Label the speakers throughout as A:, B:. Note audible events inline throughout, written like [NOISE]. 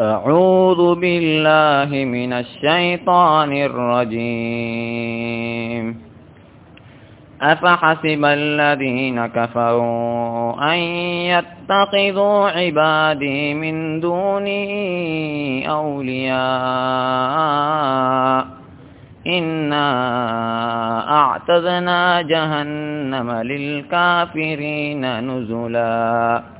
A: أعوذ بالله من الشيطان الرجيم. أفحسب الذين كفروا أن يتخذوا عبادي من دوني أولياء. إنا أعتذنا جهنم للكافرين نزلا.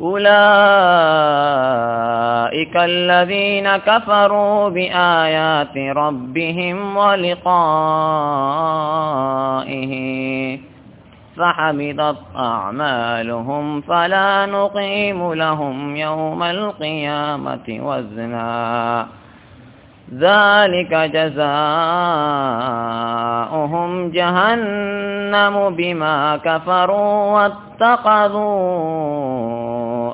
A: أولئك الذين كفروا بآيات ربهم ولقائه. فحبطت أعمالهم فلا نقيم لهم يوم القيامة وزنا. ذلك جزاؤهم جهنم بما كفروا واتخذوا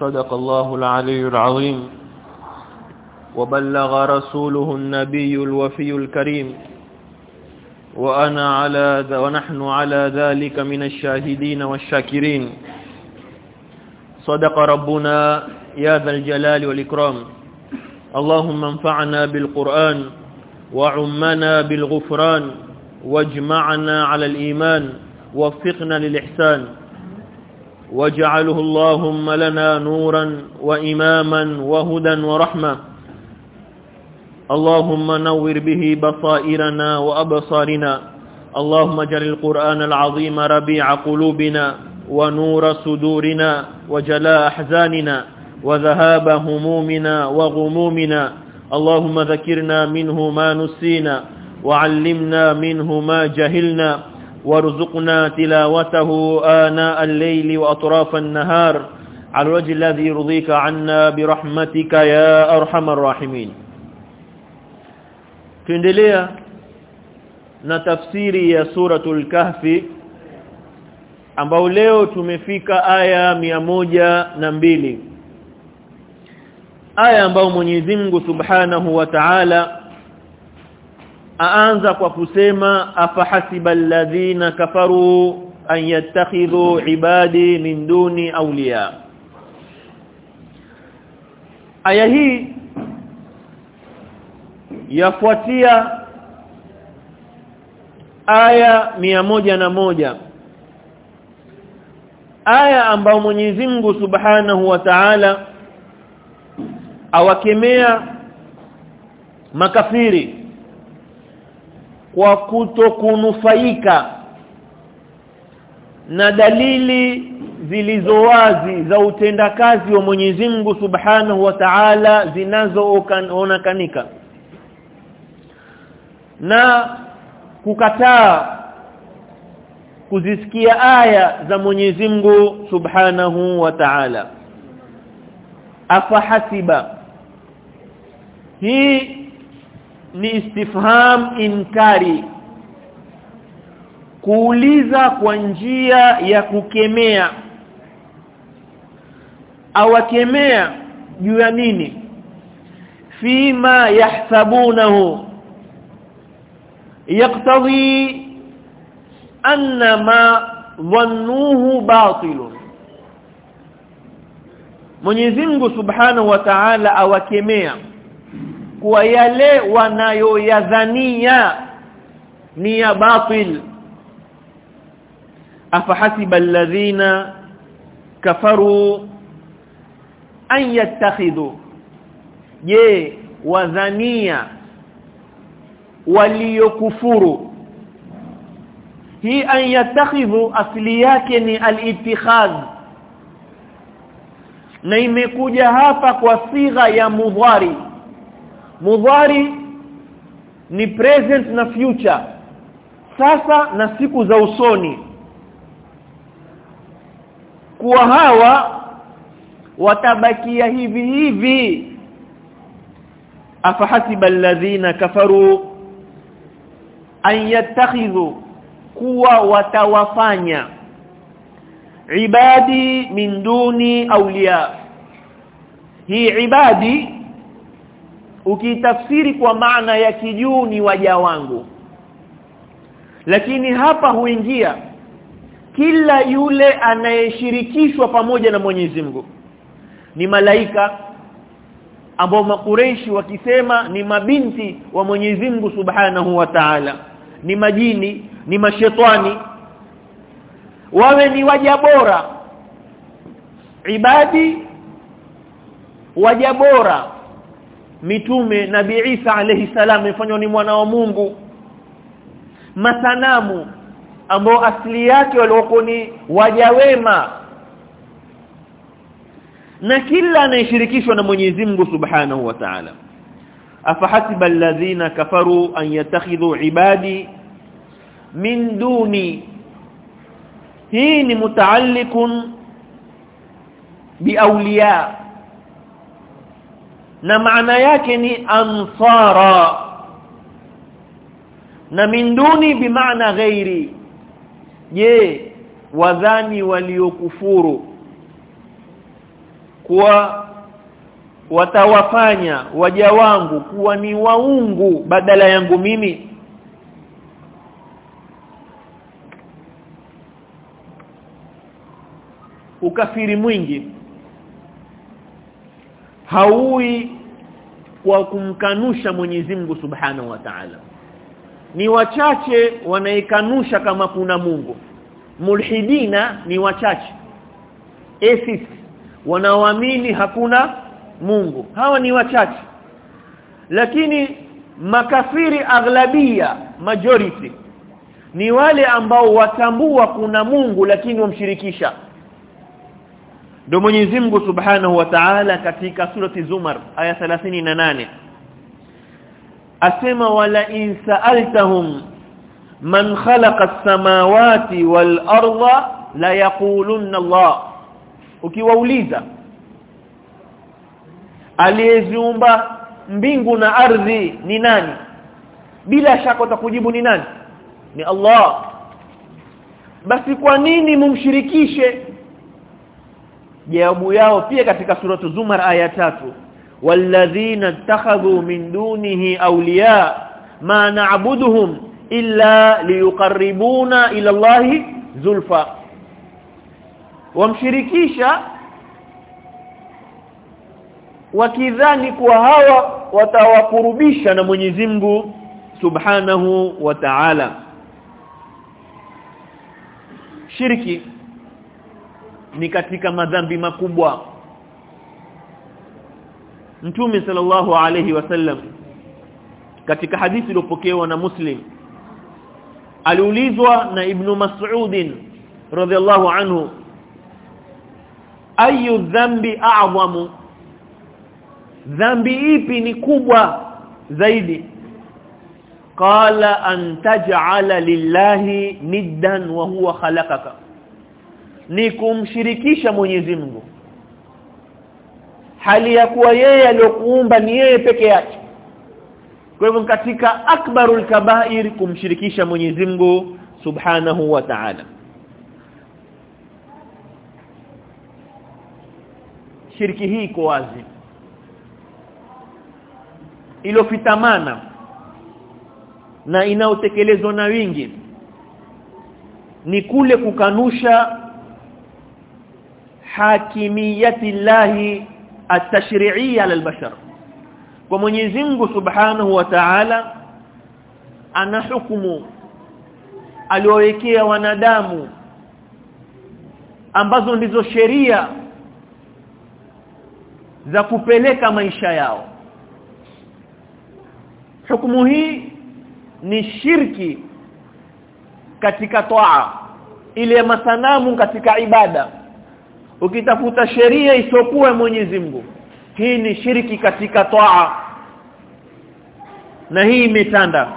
B: صدق الله العلي العظيم. وبلغ رسوله النبي الوفي الكريم. وأنا على ونحن على ذلك من الشاهدين والشاكرين. صدق ربنا يا ذا الجلال والإكرام. اللهم انفعنا بالقرآن وعمنا بالغفران واجمعنا على الإيمان وفقنا للإحسان. واجعله اللهم لنا نورا وإماما وهدى ورحمة. اللهم نور به بصائرنا وأبصارنا. اللهم اجعل القرآن العظيم ربيع قلوبنا ونور صدورنا وجلاء أحزاننا وذهاب همومنا وغمومنا. اللهم ذكرنا منه ما نسينا وعلمنا منه ما جهلنا. وارزقنا تلاوته آناء الليل وأطراف النهار على الوجه الذي يرضيك عنا برحمتك يا أرحم الراحمين tuendelea na tafsiri ya suratul kahfi ambao leo tumefika aya moja na mbili aya ambao Mwenyezi Mungu Subhanahu wa Ta'ala aanza kwa kusema afahasiba alladhina kafaru an yattakhidhu ibadi min duni awliya. Aya hii yafuatia aya moja na moja. Aya ambayo Mwenyezi Mungu Subhanahu wa Ta'ala awakemea makafiri kwa kutokunufaika na dalili zilizowazi za utendakazi wa Mwenyezi Mungu Subhanahu wa Ta'ala zinazoonekanika na kukataa kuzisikia aya za Mwenyezi Mungu Subhanahu wa Ta'ala. Afahasiba. Hii ni istifham inkari. Kuuliza kwa njia ya kukemea. Awakemea juu ya nini? Fima yahsabunahu. Yaqtadi anna ma dhannuhu batilun. Mwenyezi Mungu Subhanahu wa Ta'ala awakemea kwa yale wanayoyadhania ni ya batil. Afahasiba alladhina kafaru an yattakhidhu? Je wadhania waliokufuru? Hii an yattakhidhu asli yake ni al-ittikhadh. Na imekuja hapa kwa sigha ya mudhari mudhari ni present na future. Sasa na siku za usoni. Kuwa hawa watabakia hivi hivi. Afahasiba alladhina kafaru an yattakhidhu kuwa watawafanya. Ibadi min duni awliya. Hii ibadi ukitafsiri kwa maana ya kijuu ni waja wangu. Lakini hapa huingia kila yule anayeshirikishwa pamoja na Mwenyezi Mungu. Ni malaika ambao makureishi wakisema ni mabinti wa Mwenyezi Mungu Subhanahu wa Ta'ala. Ni majini ni mashetani wawe ni waja bora. Ibadi waja bora mitume nabi Isa alayhi salam ifanywa ni mwana wa Mungu. Masanamu ambao asili yake walikuwa ni waja wema. Na kila anayeshirikishwa na Mwenyezi Mungu Subhanahu wa Ta'ala. Afahasiba alladhina kafaru an yattakhidhu ibadi min duni. Hii ni mutaalliqun biawliya na maana yake ni ansara. Na min duni bimaana ghairi. Je wadhani waliokufuru kuwa watawafanya waja wangu kuwa ni waungu badala yangu mimi? Ukafiri mwingi haui kwa kumkanusha Mwenyezi Mungu Subhanahu wa Ta'ala. Ni wachache wanaikanusha kama kuna Mungu. Mulhidina ni wachache. Atheist wanaoamini hakuna Mungu. Hawa ni wachache. Lakini makafiri aghlabia majority ni wale ambao watambua kuna Mungu lakini wamshirikisha ndio Mwenyezi Mungu Subhanahu wa Ta'ala katika surati Zumar aya 38 asema wala in sa'altahum man khalaqa as-samawati wal arda la yaqulunna Allah. Ukiwauliza aliyeziumba mbingu na ardhi ni nani? Bila shaka utakujibu ni nani? Ni Allah. Basi kwa nini mumshirikishe jawabu yao pia katika suratu zumar aya tatu walladhina ittakhadhu min dunihi awliya ma na'buduhum illa liyuqarribuna ila Allahi zulfa. Wamshirikisha wakidhani kuwa hawa watawakurubisha na Mwenyezi Mungu Subhanahu wa Ta'ala. Shirki ni katika madhambi makubwa. Mtume sallallahu alayhi wasallam katika hadithi iliyopokewa na Muslim aliulizwa na Ibn Mas'ud radhiallahu anhu ayu dhambi a'zamu dhambi ipi ni kubwa zaidi? Qala an taj'ala lillahi niddan wa huwa khalaqaka ni kumshirikisha Mwenyezi Mungu. Hali ya kuwa yeye aliyokuumba ni yeye peke yake. Kwa hivyo katika akbarul kabair kumshirikisha Mwenyezi Mungu subhanahu wa ta'ala. Shiriki hii iko wazi. Ilofitamana na inaotekelezwa na wingi ni kule kukanusha hakimiyati llahi at-tashri'iyya ala al-bashar. Kwa Mwenyezi Mungu Subhanahu wa Ta'ala ana hukumu aliowekea wanadamu ambazo ndizo sheria za kupeleka maisha yao. Hukumu hii ni shirki katika toa ile masanamu katika ibada ukitafuta sheria isiyokuwa Mwenyezi Mungu hii ni shiriki katika toa. Na hii imetanda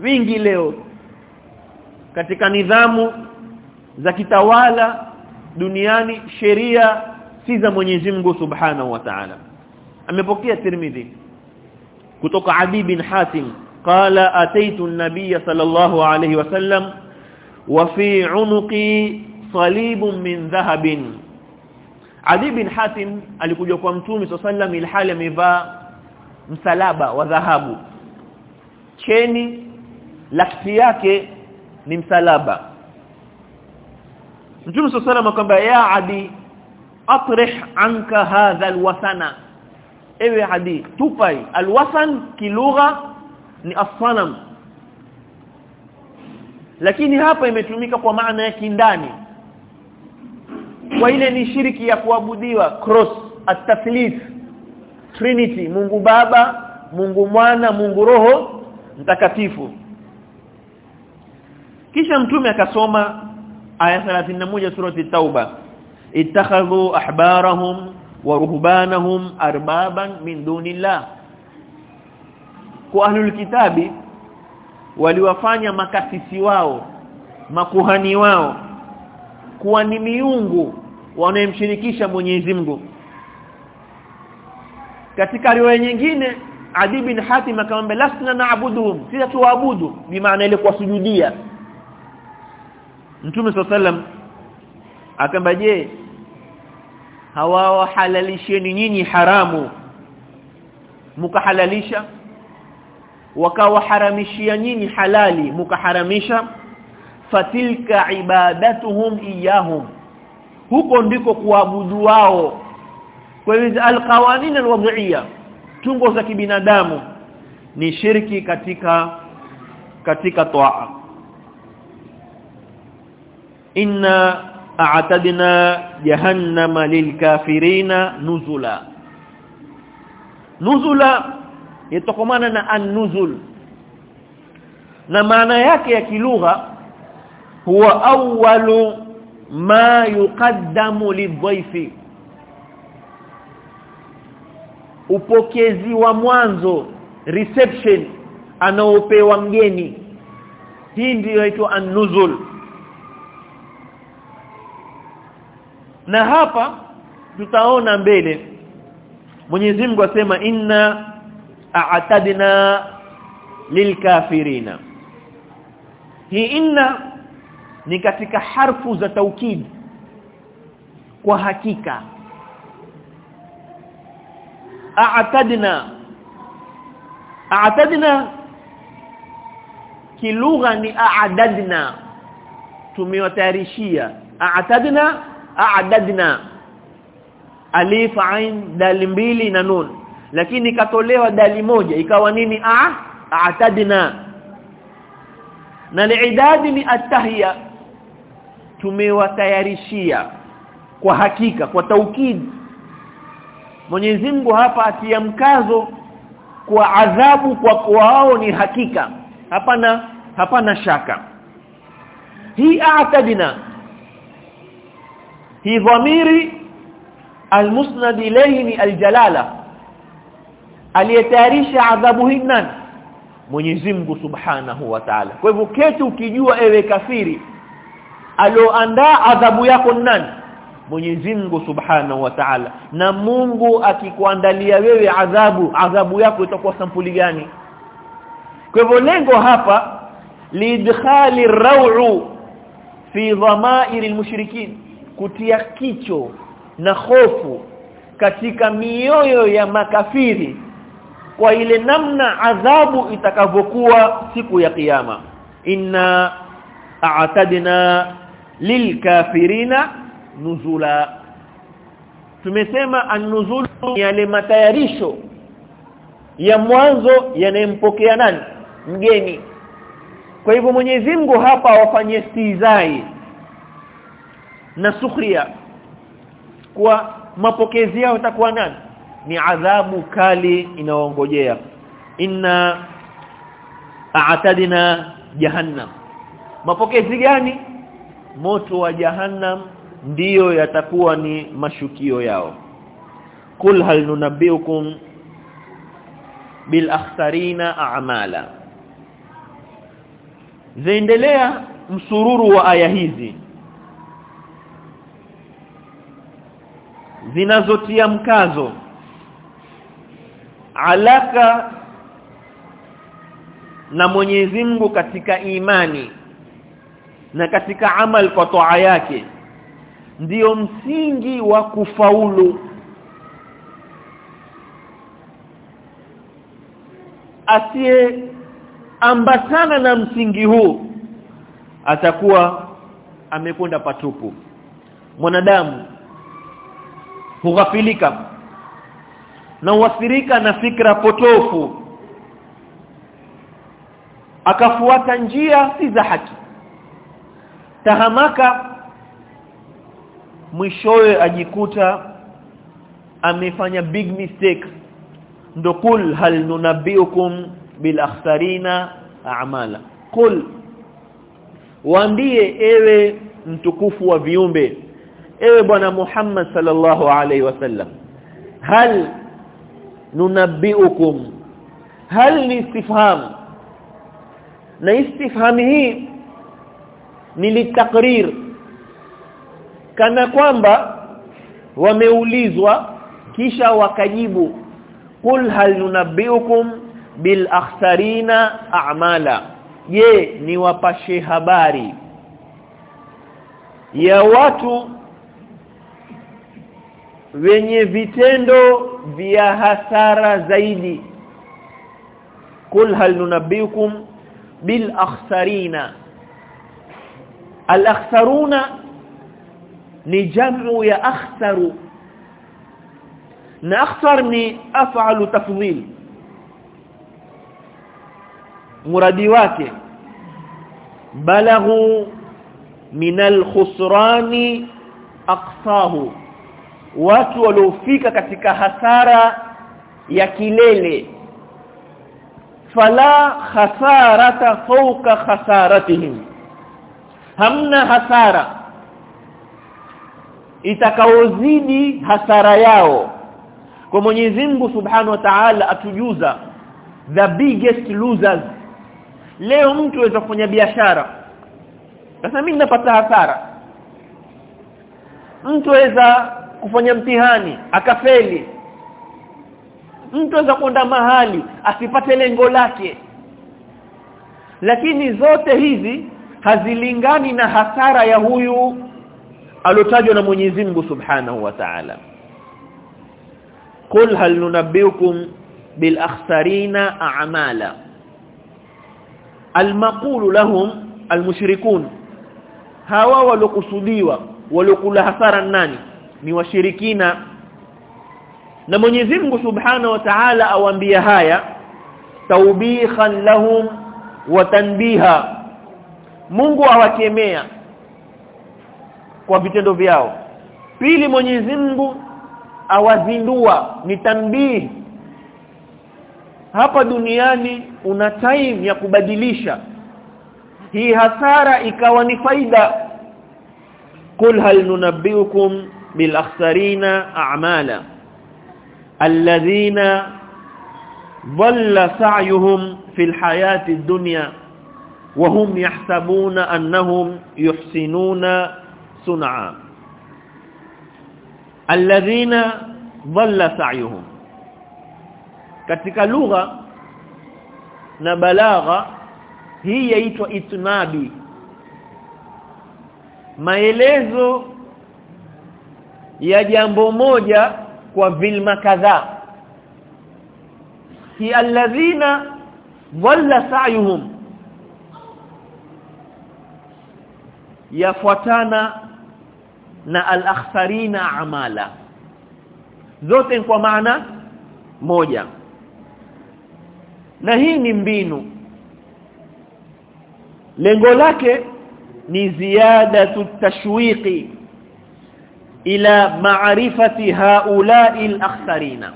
B: wingi leo katika nidhamu za kitawala duniani sheria si za Mwenyezi Mungu Subhanahu wa Ta'ala. Amepokea Tirmidhi kutoka Abi bin Hatim qala ataitu an-nabiy sallallahu alayhi wasallam wa fi 'unuqi salibun min dhahabin. Ali bin Hatim alikuja kwa Mtume sallallahu ilhali amevaa msalaba wa dhahabu. Cheni lafti yake ni msalaba. Mtume sallam akamwambia ya Adi atrih anka hadha alwasana. Ewe Adi tupai. Alwasan kilugha ni as-sanam. Lakini hapa imetumika kwa maana ya kindani kwa ile ni shiriki ya kuabudiwa cross at-tathlith trinity Mungu Baba Mungu Mwana Mungu Roho mtakatifu. Kisha mtume akasoma aya 31 surati tauba. Ittakhadhu ahbarahum wa ruhbanahum arbaban min dunillah. Kwa ahlul kitabi waliwafanya makasisi wao makuhani wao kuwa ni miungu wanayemshirikisha Mwenyezi Mungu. Katika riwaya nyingine Adi bin Hatim akamwambia lasna naabuduhum sisi tuabudu bimaana ile kuwasujudia. Mtume sallam akamba je hawawahalalisheni nyinyi haramu? Mukahalalisha. Wakawaharamishia nyinyi halali mukaharamisha. Fatilka ibadatuhum iyahum huko ndiko kuabudu wao. Kwa hivyo alqawanin alwadhiya tungo za kibinadamu ni shirki katika katika toa inna a'tadna jahannama lilkafirina nuzula. Nuzula yatokomana na an-nuzul. Na maana yake ya kilugha huwa awwalu ma yuqaddamu lidhaifi upokezi wa mwanzo reception anaopewa mgeni. Hii ndiyo inaitwa an-nuzul. Na hapa tutaona mbele Mwenyezi Mungu asema inna a'tadna lilkafirina. Hii inna ni katika harfu za taukid. Kwa hakika. A'tadna. A'tadna. Kilugha ni a'dadna. Tumewatayarishia. A'tadna a'dadna. Alif ain dal mbili na nun. Lakini ikatolewa dali moja. Ikawa nini? A a'tadna. Na liidadi ni atahia tumewatayarishia. Kwa hakika kwa taukid Mwenyezi Mungu hapa atia mkazo kwa adhabu kwa kwao ni hakika. Hapana hapana shaka. Hii a'tadina hii dhamiri almusnad ilayhi ni aljalala. Aliyetayarisha adhabu hii nani? Mwenyezi Mungu Subhanahu wa Ta'ala. Kwa hivyo keti ukijua ewe kafiri alioandaa adhabu yako nani? Mwenyezi Mungu Subhanahu wa Ta'ala. Na Mungu akikuandalia wewe adhabu adhabu yako itakuwa sampuli gani? Kwa hivyo lengo hapa lidkhali raw'u fi dhamairi almushrikin kutia kicho na hofu katika mioyo ya makafiri kwa ile namna adhabu itakavyokuwa siku ya kiyama. Inna a'tadna lilkafirina nuzula. Tumesema an-nuzul yale matayarisho ya mwanzo yanayempokea nani? Mgeni. Kwa hivyo Mwenyezi Mungu hapa wafanye stizai na sukhria kwa mapokezi yao itakuwa nani? Ni adhabu kali inaongojea. Inna a'tadna jahannam. Mapokezi gani moto wa jahannam ndiyo yatakuwa ni mashukio yao. Kul hal nunabbiukum bil akhsarina a'mala. Zaendelea msururu wa aya hizi zinazotia mkazo alaka na Mwenyezi Mungu katika imani na katika amal kwa toa yake ndiyo msingi wa kufaulu. Asiye ambatana na msingi huu atakuwa amekwenda patupu. Mwanadamu hughafilika na uathirika na fikra potofu akafuata njia si za haki tahamaka mwishowe ajikuta amefanya big mistake. Ndo kul hal nunabiukum bil akhsarina a'mala? Kul waambie ewe mtukufu wa viumbe ewe bwana Muhammad sallallahu alaihi wasallam hal nunabiukum? Hal ni istifham? Na istifham hii ni litakrir kana kwamba wameulizwa kisha wakajibu kul hal nunabbiukum bil akhsarina a'mala. Je ni wapashe habari ya watu wenye vitendo vya hasara zaidi? Kul hal nunabbiukum bil akhsarina al akhsaruna ni jamu ya akhsaru. Na akhtar ni af'alu tafdhil. Muradi wake. Balaghu min al-khusrani aqsahu. Watu waliofika katika hasara ya kilele. Fala khasarata fawqa khasaratihim hamna hasara. Itakaozidi hasara yao. Kwa Mwenyezi Mungu Subhanahu wa Ta'ala atujuza the biggest losers. Leo mtu aweza kufanya biashara. Sasa mimi napata hasara. Mtu aweza kufanya mtihani akafeli. Mtu aweza kwenda mahali asipate lengo lake. Lakini zote hizi hazilingani na hasara ya huyu alotajwa na Mwenyezi Mungu Subhanahu wa Ta'ala. Qul hal nunabbiukum bil akhsarina a'mala. Al-maqulu lahum al-mushrikun. Hawa walokusudiwa walokula hasara nani? Ni washirikina. Na Mwenyezi Mungu Subhanahu wa Ta'ala awaambia haya taubihan lahum wa tanbiha Mungu awakemea kwa vitendo vyao. Pili Mwenyezi Mungu awazindua ni tanbihi. Hapa duniani una time ya kubadilisha. Hii hasara ikawa ni faida. Kul hal nunabbiukum bil akhsarina a'mala alladhina dhalla sa'yuhum fil hayati dunya wa hum yahsabuna annahum yuhsinuna sun'a. Alladhina dhalla sa'yuhum. Katika lugha na balagha hii yaitwa itnabi maelezo ya jambo moja kwa vilma kadhaa. Hi alladhina dhalla sa'yuhum. Yafuatana na al-akhsarina amala. Zote kwa maana moja. Na hii ni mbinu. Lengo lake ni ziyadatu tashwiqi ila maarifati haula'i al-akhsarina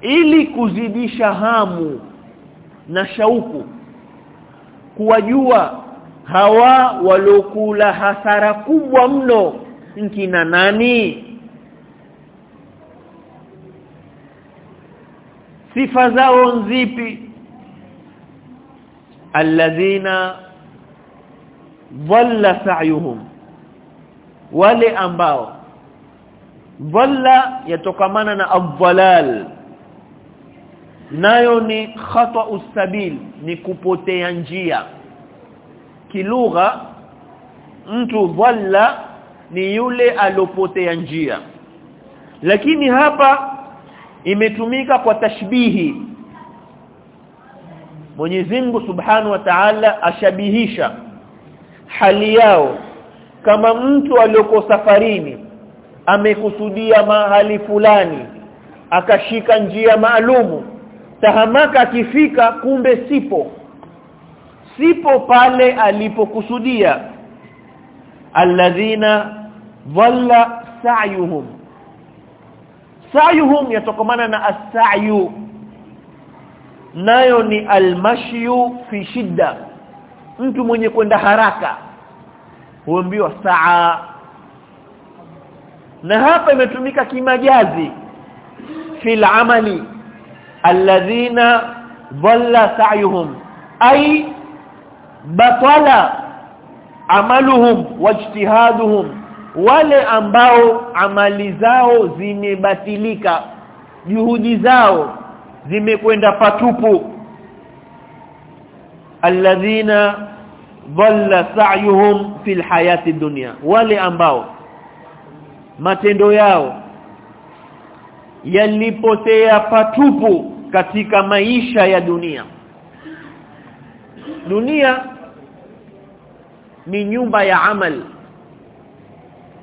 B: ili kuzidisha hamu na shauku kuwajua hawa walokula hasara kubwa mno nkina nani? Sifa zao nzipi alladhina dhalla sa'yuhum. Wale ambao dhalla yatokamana na adhalal nayo ni khata usabil ni kupotea njia kilugha mtu dhalla ni yule alopotea njia. Lakini hapa imetumika kwa tashbihi. Mwenyezi Mungu Subhanahu wa Ta'ala ashabihisha hali yao. Kama mtu aliyoko safarini amekusudia mahali fulani akashika njia maalumu tahamaka akifika kumbe sipo sipo pale alipokusudia. Alladhina dhalla sa'yuhum. Sa'yuhum yatokamana na as-sa'yu. Nayo ni almashyu fi shidda. Mtu mwenye kwenda haraka. Huambiwa saa. Na hapa imetumika kimajazi. Fil amali. Alladhina dhalla sa'yuhum. Ay batala amaluhum wajtihaduhum wale ambao amali zao zimebatilika juhudi zao zimekwenda patupu. Alladhina dhalla sa'yuhum fil hayati dunya. Wale ambao matendo yao yalipotea patupu katika maisha ya dunia dunia ni nyumba ya amal.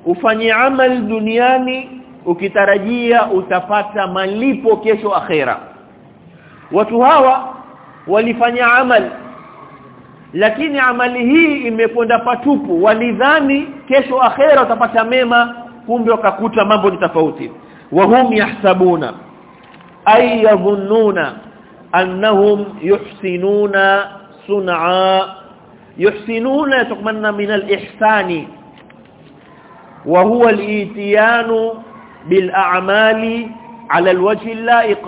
B: Ufanye amal duniani ukitarajia utapata malipo kesho akhera. Watu hawa walifanya amal lakini amali hii imekwenda patupu. Walidhani kesho akhera utapata mema kumbe wakakuta mambo ni tofauti. Wahum yahsabuna ay yadhunnuna annahum yuhsinuna sun'a yuhsinuna yatokana min al-ihsani wa huwa al-itiyanu bil a'mali ala al-wajhi al-la'iq.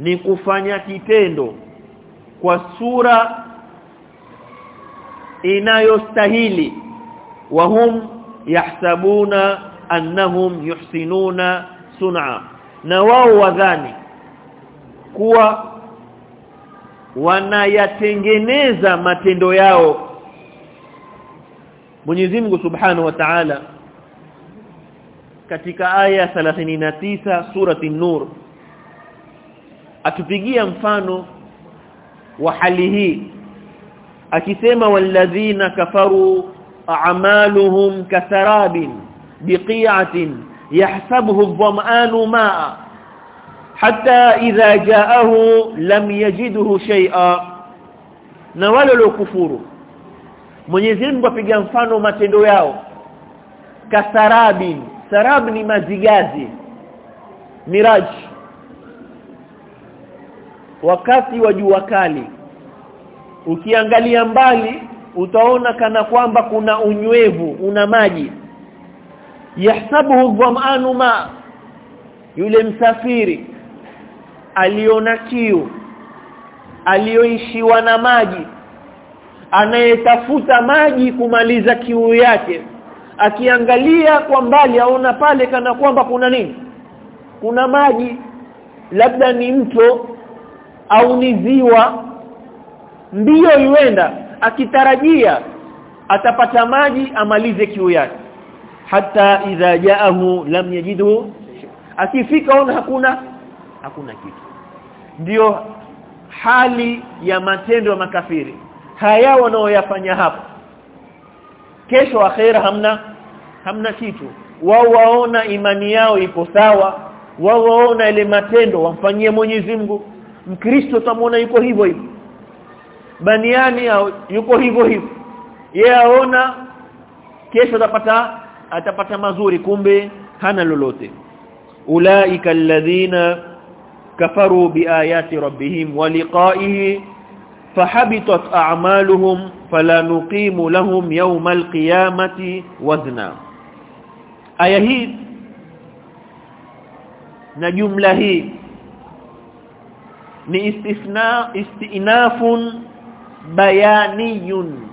B: Ni kufanya kitendo kwa sura inayostahili. Wahum yahsabuna annahum yuhsinuna sun'a. Na wao wadhani kuwa wanayatengeneza matendo yao. Mwenyezi Mungu Subhanahu wa Ta'ala katika aya 39 surati Nur atupigia mfano wa hali hii akisema walladhina kafaru a'maluhum kasarabin biqi'atin yahsabuhu adh-dhama'anu ma'a hatta idha ja'ahu lam yajidhu shay'a. Na wale waliokufuru Mwenyezi Mungu apiga mfano matendo yao. Kasarabin sarab ni mazigazi miraj. Wakati wa jua kali ukiangalia mbali utaona kana kwamba kuna unywevu una maji. Yahsabuhu dhamanu ma yule msafiri aliona kiu alioishiwa na maji. Anayetafuta maji kumaliza kiu yake akiangalia kwa mbali aona pale kana kwamba kuna nini? Kuna maji labda ni mto au ni ziwa. Ndio yuenda akitarajia atapata maji amalize kiu yake. Hata idha jaahu lam yajidu akifika ona hakuna hakuna kitu. Ndiyo hali ya matendo ya makafiri. Haya wanaoyafanya hapa. Kesho akhera hamna hamna kitu. Wao waona imani yao ipo sawa. Wao waona ile matendo wamfanyie Mwenyezi Mungu. Mkristo tamwona yuko hivyo hivyo. Baniani yuko hivyo hivyo. Yeye aona kesho atapata atapata mazuri kumbe hana lolote. Ulaika alladhina kafaru biayati rabbihim wa liqa'ihi fahabitat a'maluhum fala nuqimu lahum yawmal qiyamati wazna. Aya hii na jumla hii ni istithna istinafun bayaniyun.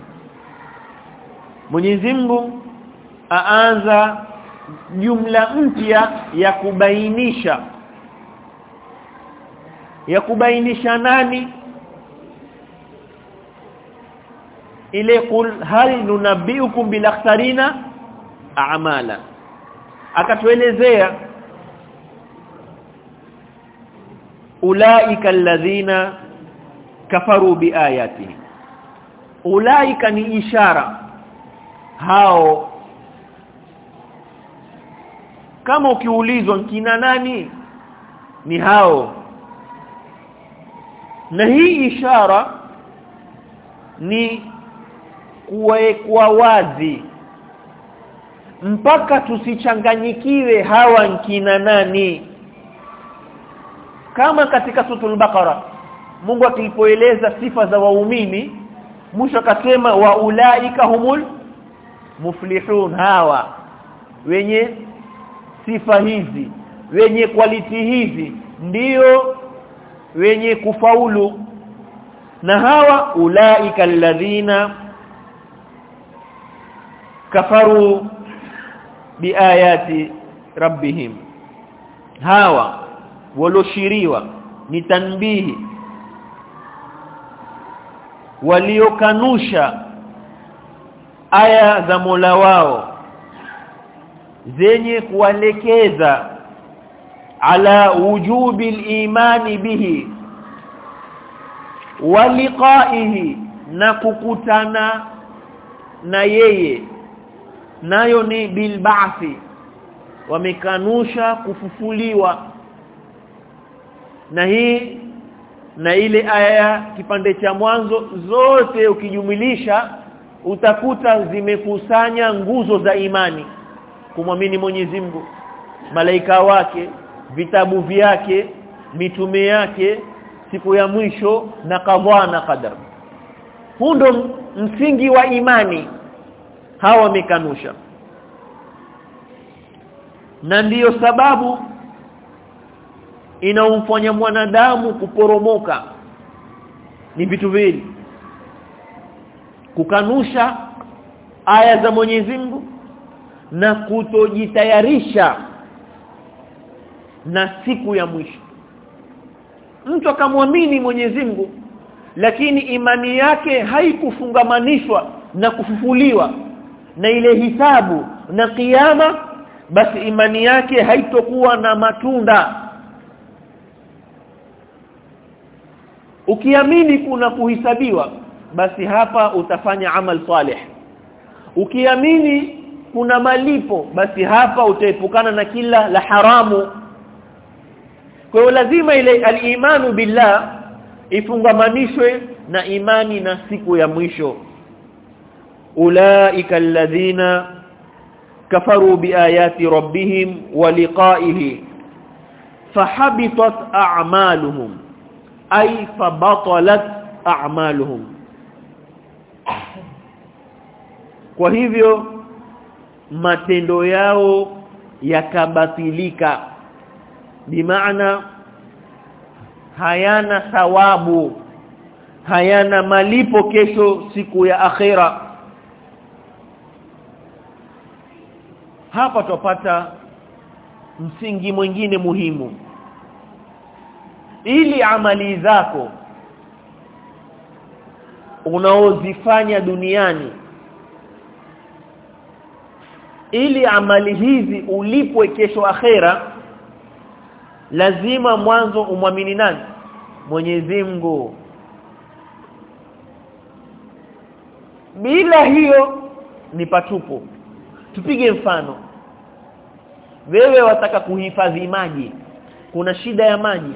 B: Mwenyezi Mungu aanza jumla mpya ya kubainisha ya kubainisha nani? Ile kul hal nunabbiukum bil akhsarina a'mala. Akatuelezea ulaika alladhina kafaru biayatihi ulaika ni ishara. Hao kama ukiulizwa kina nani? Ni hao na hii ishara ni kuwekwa wazi. Mpaka tusichanganyikiwe hawa nkina nani. Kama katika suratul baqara Mungu akilipoeleza sifa za waumini mwisho akasema wa ulaika humul muflihun. Hawa wenye sifa hizi wenye quality hizi ndiyo wenye kufaulu. Na hawa ulaika alladhina kafaru biayati rabbihim. Hawa waloshiriwa ni tanbihi waliokanusha aya za Mola wao zenye kuelekeza ala wujubi imani bihi wa liqa'ihi na kukutana na yeye. Nayo ni bilba'thi wamekanusha kufufuliwa. Na hii na ile aya kipande cha mwanzo zote ukijumulisha utakuta zimekusanya nguzo za imani. Kumwamini Mwenyezi Mungu malaika wake vitabu vyake mitume yake siku ya mwisho na kadhaa na qadar huu ndo msingi wa imani. Hawa wamekanusha. Na ndiyo sababu inaumfanya mwanadamu kuporomoka ni vitu vili kukanusha aya za Mwenyezi Mungu na kutojitayarisha na siku ya mwisho. Mtu akamwamini Mwenyezi Mungu lakini imani yake haikufungamanishwa na kufufuliwa na ile hisabu na kiyama basi imani yake haitokuwa na matunda. Ukiamini kuna kuhisabiwa basi hapa utafanya amal salih. Ukiamini kuna malipo basi hapa utaepukana na kila la haramu kwa lazima ile al-imanu billah ifungamanishwe na imani na siku ya mwisho. Ulaika alladhina kafaru biayati rabbihim wa liqa'ihi fahabitat a'maluhum ay fabatalat a'maluhum. Kwa hivyo matendo yao yakabatilika bimaana hayana thawabu hayana malipo kesho siku ya akhira. Hapa tupata msingi mwingine muhimu. Ili amali zako unaozifanya duniani ili amali hizi ulipwe kesho akhera lazima mwanzo umwamini nani? Mwenyezi Mungu. Bila hiyo ni patupu. Tupige mfano. Wewe wataka kuhifadhi maji. Kuna shida ya maji.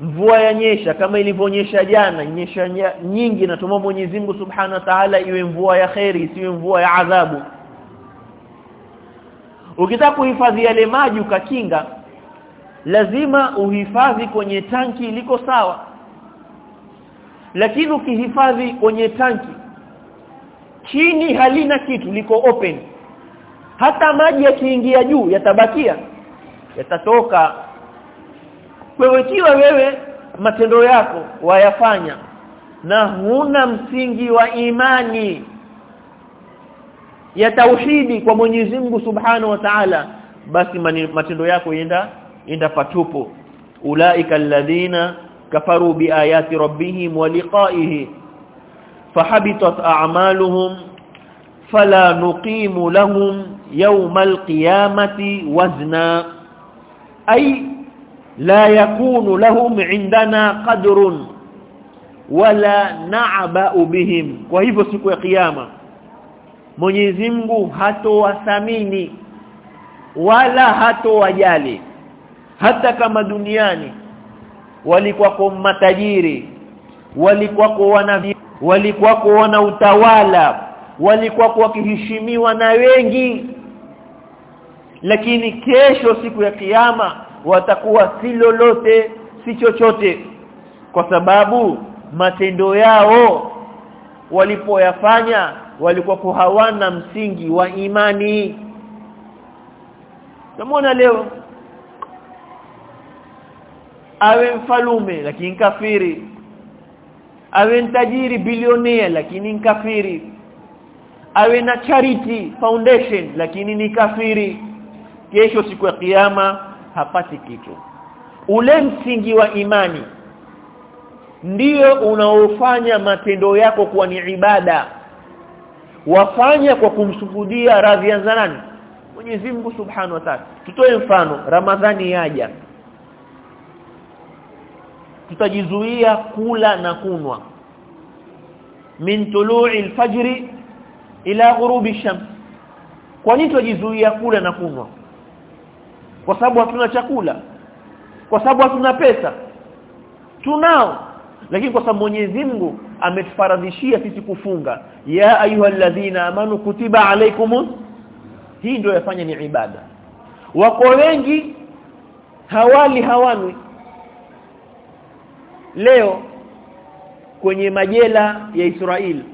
B: Mvua yanyesha kama ilivyonyesha jana nyesha nyingi. Na tumo Mwenyezi Mungu Subhanahu wa Ta'ala iwe mvua ya khairi isiwe mvua ya adhabu. Ukitaka kuhifadhi yale maji ukakinga lazima uhifadhi kwenye tanki liko sawa. Lakini ukihifadhi kwenye tanki chini halina kitu liko open. Hata maji yakiingia juu yatabakia yatatoka. Wewe kiwa wewe matendo yako wayafanya na huna msingi wa imani. Ya tauhidi kwa Mwenyezi Mungu Subhanahu wa Ta'ala basi matendo yako yenda yenda patupu ulaika alladhina kafaru biayati rabbihim wa liqa'ihi. Fahabitat a'maluhum fala nuqimu lahum yawmal qiyamati wazna. Ay la yakunu lahum indana qadrun wala na'ba'u bihim. Kwa hivyo siku ya kiyama Mwenyezi Mungu hatowathamini wala hatowajali hata kama duniani walikuwako matajiri walikuwako wana walikuwako wana utawala walikuwako wakiheshimiwa na wengi. Lakini kesho siku ya kiyama watakuwa si lolote si chochote. Kwa sababu matendo yao walipoyafanya walikuwa hawana msingi wa imani. Tumeona leo awe mfalume lakini kafiri awe tajiri bilionea lakini kafiri awe na charity foundation lakini ni kafiri. Kesho siku ya kiyama hapati kitu. Ule msingi wa imani ndiyo unaofanya matendo yako kuwa ni ibada. Wafanya kwa kumsujudia radhi ya nani? Mwenyezi Mungu Subhanahu wa Ta'ala. Tutoe mfano Ramadhani yaja tutajizuia kula na kunwa. Min tulu'i alfajri ila ghurubi shams. Kwa nini tutajizuia kula na kunwa? Kwa sababu hatuna chakula. Kwa sababu hatuna pesa. Tunao. Lakini kwa sababu Mwenyezi Mungu ametufaradhishia sisi kufunga ya ayyuhalladhina amanu kutiba alaykum hii ndio yafanya ni ibada. Wako wengi hawali hawanwi leo kwenye majela ya Israeli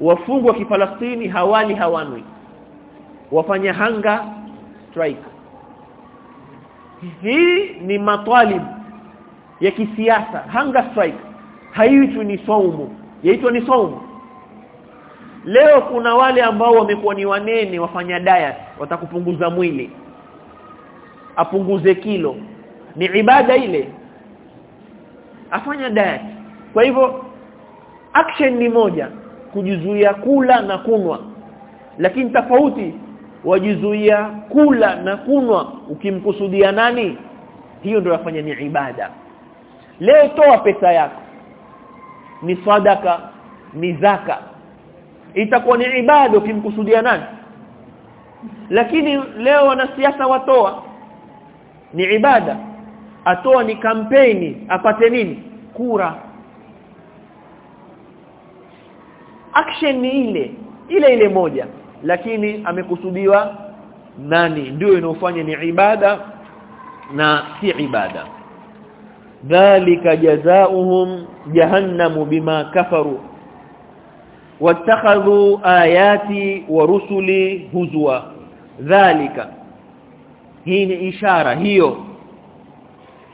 B: wafungwa kifalastini hawali hawanwi. Wafanya hanga strike. Hii ni matalib ya kisiasa hanga strike. Haiitwi ni saumu. Yaitwa ni saumu. Leo kuna wale ambao wamekuwa ni wanene wafanya diet watakupunguza mwili. Apunguze kilo. Ni ibada ile afanya diet kwa hivyo action ni moja kujizuia kula na kunwa lakini tofauti wajizuia kula na kunwa ukimkusudia nani? Hiyo ndio yafanya ni ibada. Leo toa pesa yako. Ni sadaka ni zaka. Itakuwa ni ibada ukimkusudia nani? Lakini leo wanasiasa watoa. Ni ibada atoa ni kampeni apate nini? Kura. Action ni ile ile ile moja lakini amekusudiwa nani? Ndio inofanya ni ibada na si ibada. Dhalika jazaohum jahannamu bima kafaru. Wattakhadhu ayati wa rusuli huzwa. Dhalika. Hii ni ishara hiyo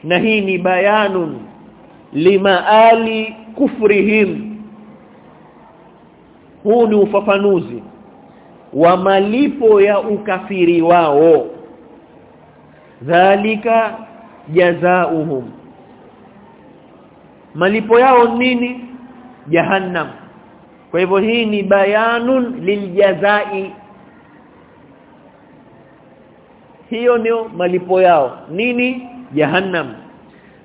B: na hii ni bayanun limaali kufrihim. Huu ni ufafanuzi wa malipo ya ukafiri wao. Dhalika jazaohum malipo yao nini? Jahannam. Kwa hivyo hii ni bayanun liljazai hiyo ndio malipo yao. Nini jahannam.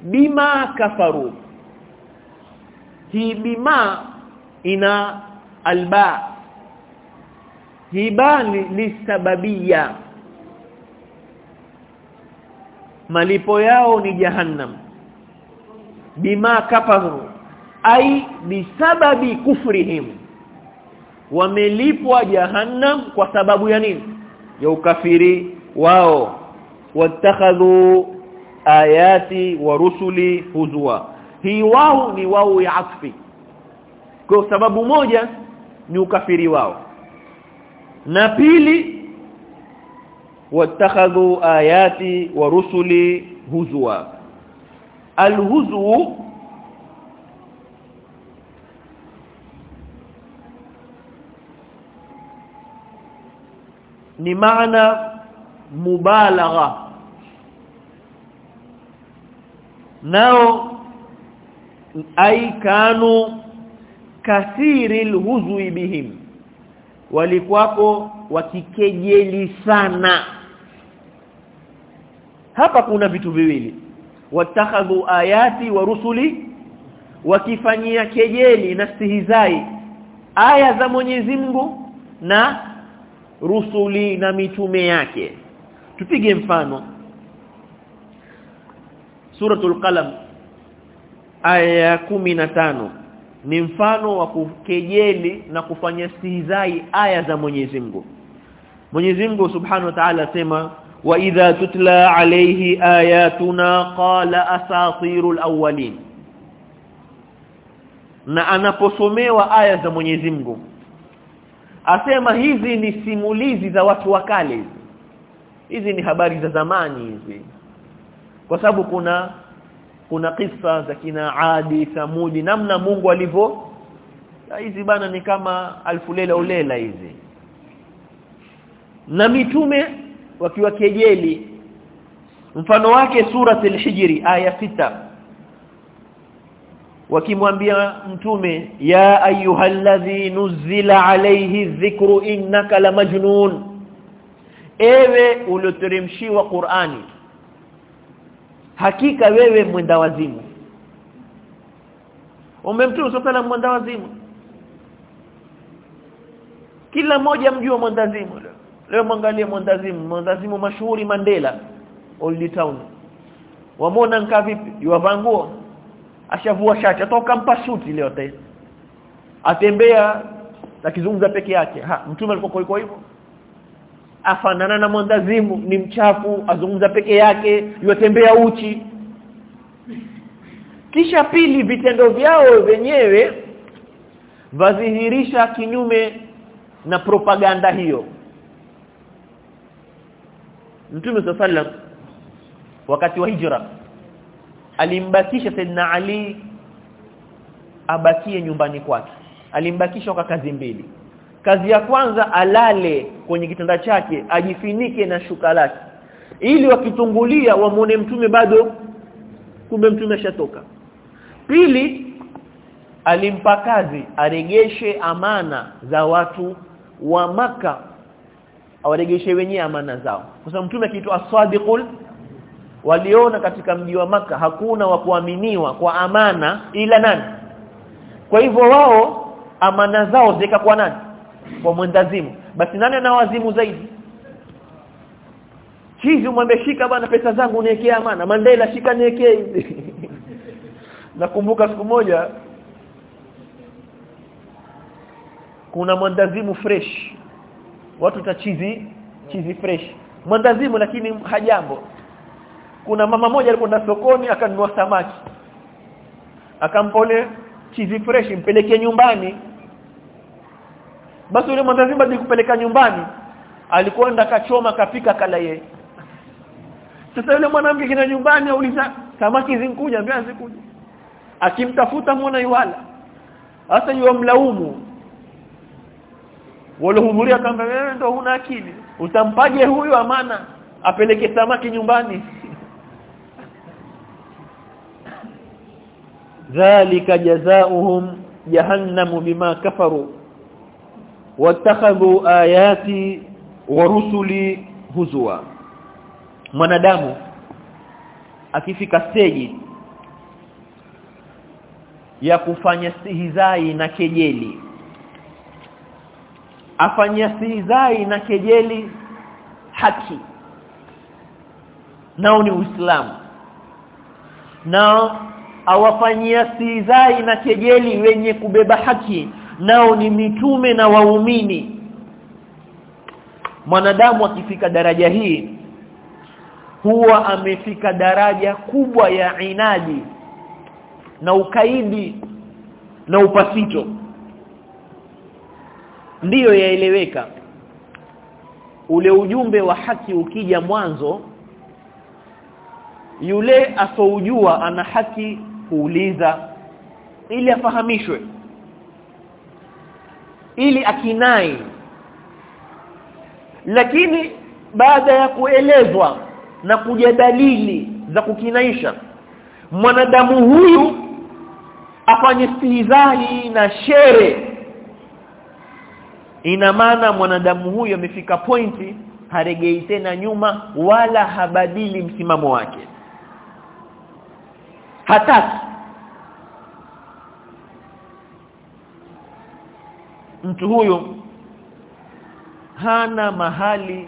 B: Bima kafaru. Hii bima ina alba. Hiba ba ni sababia malipo yao ni jahannam. Bima kafaru. Ai bisababi kufrihim. Wamelipwa jahannam kwa sababu ya nini? Ya ukafiri wao. Wattakhadhu ayati wa rusuli huzwa. Hii wao ni wao ya asfi kwa sababu moja ni ukafiri wao. Na pili watakhadhu ayati wa rusuli huzwa. Alhuzwu ni maana mubalagha nao ai kanu kathiri alhuzwi bihim. Walikuwapo wakikejeli sana. Hapa kuna vitu viwili. Watakhadhu ayati wa rusuli wakifanyia kejeli na stihizai aya za Mwenyezi Mungu na rusuli na mitume yake. Tupige mfano suratul qalam aya ya tano. Ni mfano wa kukejeli na kufanya stihizai aya za Mwenyezi Mungu. Mwenyezi Mungu Subhanahu wa Ta'ala sema wa idha tutla alayhi ayatuna qala asatirul awwalin. Na anaposomewa aya za Mwenyezi Mungu asema hizi ni simulizi za watu wa kale hizi ni habari za zamani hizi kwa sababu kuna kuna kisa za kina Adi Samudi namna Mungu alivyo. Hizi bana ni kama alfulela ulela hizi. Na mitume wakiwa kejeli. Mfano wake sura al-hijri aya sita. Wakimwambia mtume ya ayyuhalladhi nuzila alayhi dhikru innaka lamajnun. Ewe ulioteremshiwa Qur'ani hakika wewe mwenda wazimu. Umemtuma sasa mwenda wazimu. Kila mmoja mjua mwendazimu leo leo mwangalie mwendazimu mwendazimu mashuhuri Mandela. Old Town. Wamona nka vipi? Yuvanguo ashavua shati. Atoka mpa suti leo tena atembea akizungumza peke yake. Ha mtume alikuwa kwa hivyo afanana na mwandazimu ni mchafu azungumza peke yake yotembea uchi. Kisha pili vitendo vyao wenyewe vadhihirisha kinyume na propaganda hiyo. Mtume sallam wakati wa hijra alimbakisha Saidina Ali abakie nyumbani kwake. Alimbakisha kwa kazi mbili kazi ya kwanza alale kwenye kitanda chake ajifinike na shuka lake. Ili wakitungulia wamwone mtume bado kumbe mtume ashatoka. Pili alimpa kazi aregeshe amana za watu wa maka awaregeshe wenyewe amana zao. Kwa sababu mtume akiitwa as-sadiqul waliona katika mji wa maka hakuna wa kuaminiwa kwa amana ila nani? Kwa hivyo wao amana zao zikakuwa nani kwa mwendazimu. Basi nani anawazimu zaidi? Hizi umwambie bana pesa zangu niwekea amana. Mandela shika niwekee hizi [LAUGHS] nakumbuka siku moja kuna mwandazimu fresh. Watu tachizi chizi fresh. Mwandazimu lakini hajambo. Kuna mama moja alikwenda sokoni akanunua samaki. Akampole chizi fresh mpelekee nyumbani basi yule mwandazimba nilikupeleka nyumbani alikwenda kachoma kapika kala yeye. Sasa yule mwanamke kina nyumbani auliza samaki zinkuja ambia zikuja akimtafuta muona yuwala hasa yuwa mlaumu walihudhuria kamba wewe ndo huna akili. Utampaje huyu amana apeleke samaki nyumbani? [LAUGHS] Dhalika jazaohum jahannamu bima kafaru wattakhadhu ayati wa rusuli huzwa. Mwanadamu akifika steji ya kufanya stihizai na kejeli afanya stihizai na kejeli haki nao ni Uislamu nao awafanyia stihizai na kejeli wenye kubeba haki nao ni mitume na waumini. Mwanadamu akifika daraja hii huwa amefika daraja kubwa ya inadi na ukaidi na upasito. Ndiyo yaeleweka. Ule ujumbe wa haki ukija mwanzo yule asoujua ana haki kuuliza ili afahamishwe ili akinai. Lakini baada ya kuelezwa na kuja dalili za kukinaisha mwanadamu huyu afanye stihizai na shere. Ina maana mwanadamu huyu amefika pointi haregei tena nyuma wala habadili msimamo wake. Hataki mtu huyu hana mahali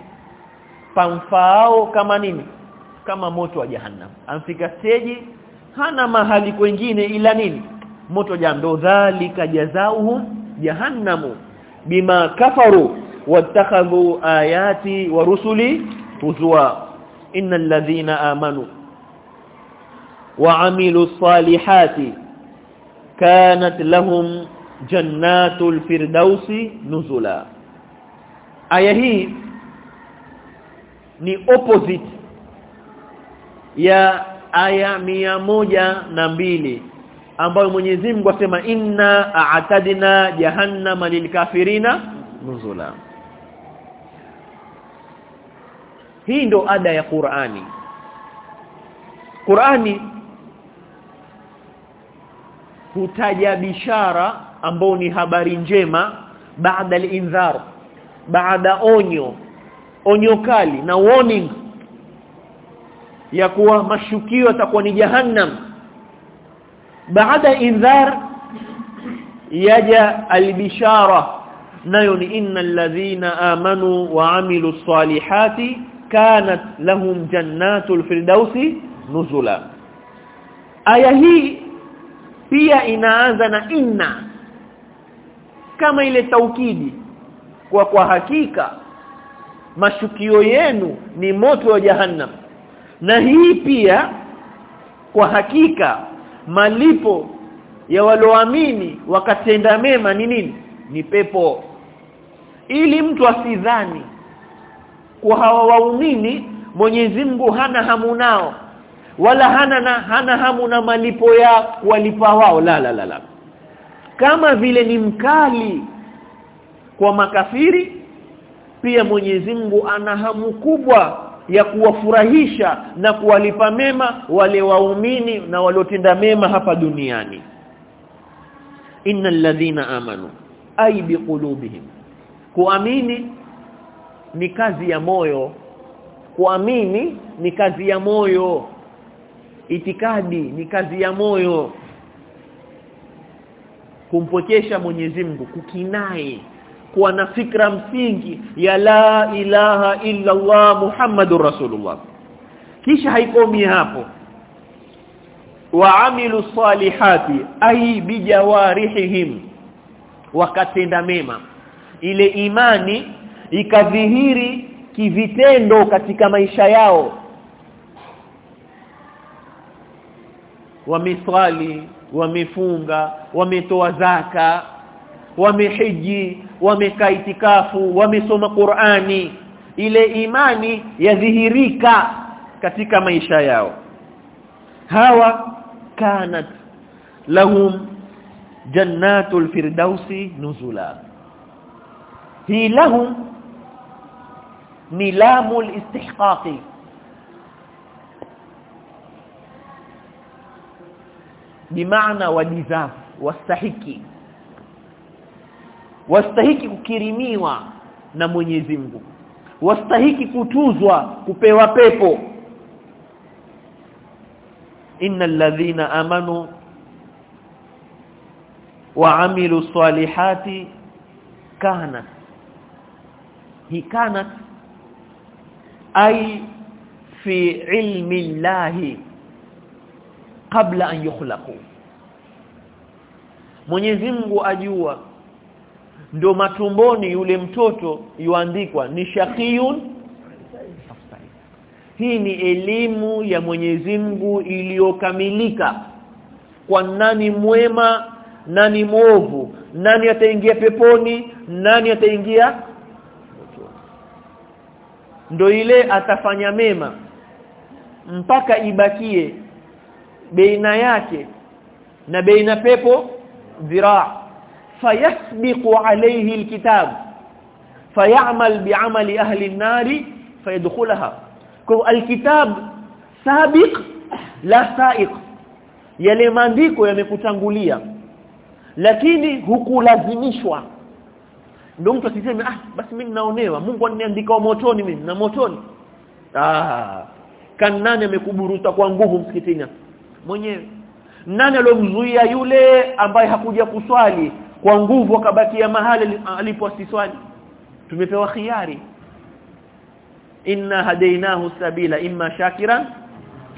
B: pamfaao kama nini? Kama moto wa jahannam. Amfika steji hana mahali kwengine ila nini? Moto jando dhalika jazauhum jahannamu bima kafaru wattakhadhu ayati wa rusuli huzwa. Innal ladhina amanu wa amilu salihati kanat lahum jannatul firdausi nuzula. Aya hii ni opposite ya aya moja na mbili ambayo Mwenyezi Mungu asema inna a'tadna jahannama lilkafirina nuzula. Hii ndo ada ya Qur'ani. Qur'ani hutaja bishara ambao ni habari njema baada al-inzar baada onyo onyo kali na warning ya kuwa mashukio atakuwa ni jahannam. Baada inzar yaja albishara nayo ni innal ladhina amanu wa amilus salihati kanat lahum jannatul firdausi nuzula. Aya hii pia inaanza na inna kama ile taukidi. Kwa kwa hakika mashukio yenu ni moto wa jahannam. Na hii pia kwa hakika malipo ya walioamini wakatenda mema ni nini? Ni pepo. Ili mtu asidhani kwa hawa waumini Mwenyezi Mungu hana hamu nao wala hana na, hana hamu na malipo ya walipa wao. La la la la kama vile ni mkali kwa makafiri pia Mwenyezi Mungu ana hamu kubwa ya kuwafurahisha na kuwalipa mema wale waumini na waliotenda mema hapa duniani. Innal ladhina amanu ay biqulubihim kuamini ni kazi ya moyo. Kuamini ni kazi ya moyo. Itikadi ni kazi ya moyo kumpokesha Mwenyezi Mungu kukinai kuwa na fikra msingi ya la ilaha illa Allah Muhammadur Rasulullah. Kisha haikomi hapo. Waamilu salihati ay bijawarihim wakatenda mema. Ile imani ikadhihiri kivitendo katika maisha yao. Wameswali wamefunga wametoa zaka wamehiji wamekaa itikafu wamesoma Qur'ani. Ile imani yadhihirika katika maisha yao. Hawa kanat lahum jannatul firdausi nuzula. Hi lahum ni lamul istihqaqi bimaana wadizaf wastahiki. Wastahiki kukirimiwa na Mwenyezi Mungu. Wastahiki kutuzwa kupewa pepo. Innal ladhina amanu wa amilu salihati kana. Hi kanat ay fi ilmi llahi kabla an yukhlaqu. Mwenyezi Mungu ajua. Ndio matumboni yule mtoto yuandikwa ni shaqiyun hii ni elimu ya Mwenyezi Mungu iliyokamilika. Kwa nani mwema nani mwovu nani ataingia peponi nani ataingia? Ndo ile atafanya mema. Mpaka ibakie baina yake na baina pepo dhiraa. Fayasbiqu alayhi alkitab. Fayamal bi'amali ahli an-nar fayadkhulaha. Kwa alkitab sabiq la saiq. Yale maandiko yamekutangulia. Lakini hukulazimishwa. Ndio mtu asiseme ah basi mimi ninaonewa Mungu ananiandika motoni mimi na motoni. Ah kan nani amekuburuta kwa nguvu msikitini mwenyewe. Nani alomzuia yule ambaye hakuja kuswali? Kwa nguvu akabakia mahali alipo asiswali. Tumepewa khiari. Inna hadainahu sabila imma shakira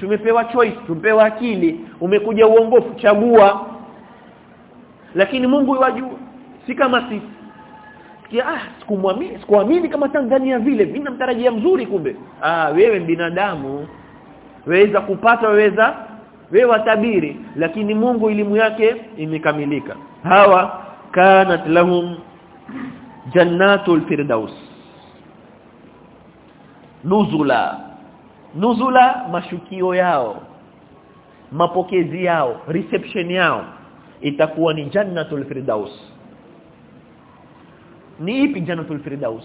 B: tumepewa choice tumepewa akili. Umekuja uongofu chagua. Lakini Mungu yajua si kama sisi. Sikia ah sikumwamini sikuamini kama Tanzania vile. Mimi namtarajia mzuri kumbe. Ah wewe binadamu. Waweza kupata waweza wewe watabiri lakini Mungu elimu yake imekamilika. Hawa kanat lahum jannatul firdaus. Nuzula. Nuzula mashukio yao mapokezi yao reception yao. Itakuwa ni jannatul firdaus. Ni ipi jannatul firdaus?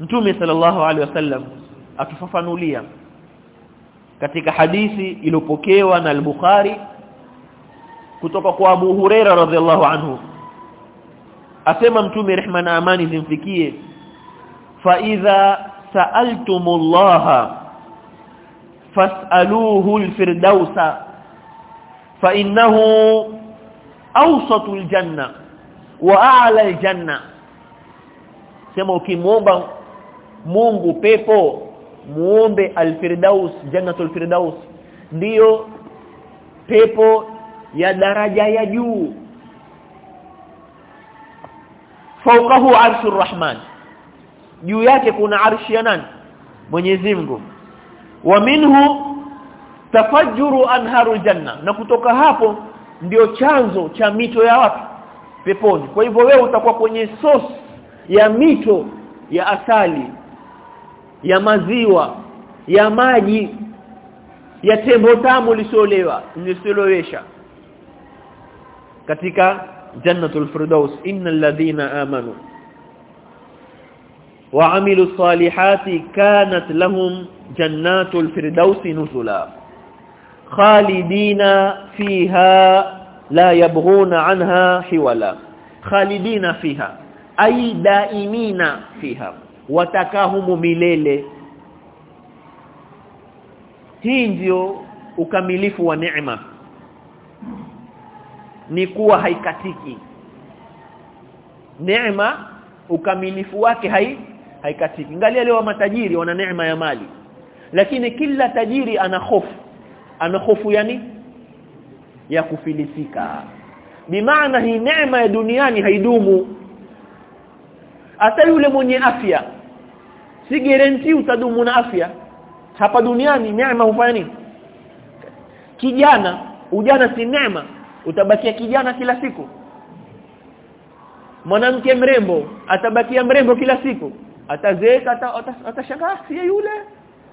B: Mtume sallallahu alaihi wasallam atufafanulia katika hadithi iliyopokewa na al-Bukhari kutoka kwa Abu Huraira radhiallahu anhu. Asema mtume rehma na amani zimfikie. Fa idha sa'altumullaha fas'aluhu al-firdausa fa innahu awsatul janna wa a'la al-janna. Sema ukimwomba Mungu pepo muombe alfirdaus jannatul firdaus. Ndiyo pepo ya daraja ya juu. Faukahu arshur rahman. Juu yake kuna arshi ya nani? Mwenyezi Mungu. Wa minhu tafajjuru anharu janna. Na kutoka hapo ndio chanzo cha mito ya wapi? Peponi. Kwa hivyo wewe utakuwa kwenye source ya mito ya asali ya maziwa ya maji ya tembo tamu lisiolewa lisilowesha katika jannatul firdaus innal ladhina amanu wa amilu salihati kanat lahum jannatul firdaus nuzula khalidina fiha la yabghuna anha hiwala khalidina fiha ay daimina fiha watakahumu milele. Hii ndio ukamilifu wa neema. Ni kuwa haikatiki. Neema ukamilifu wake hai haikatiki. Ngalia leo matajiri wana neema ya mali. Lakini kila tajiri ana hofu. Ana hofu yani ya kufilisika. Bimaana hii neema ya duniani haidumu. Hata yule mwenye afya si guarantee utadumu na afya. Hapa duniani neema hufanya nini? Kijana ujana si neema. Utabakia kijana kila siku. Mwanamke mrembo atabakia mrembo kila siku. Atazeeka atashangaa ata, ata si yule?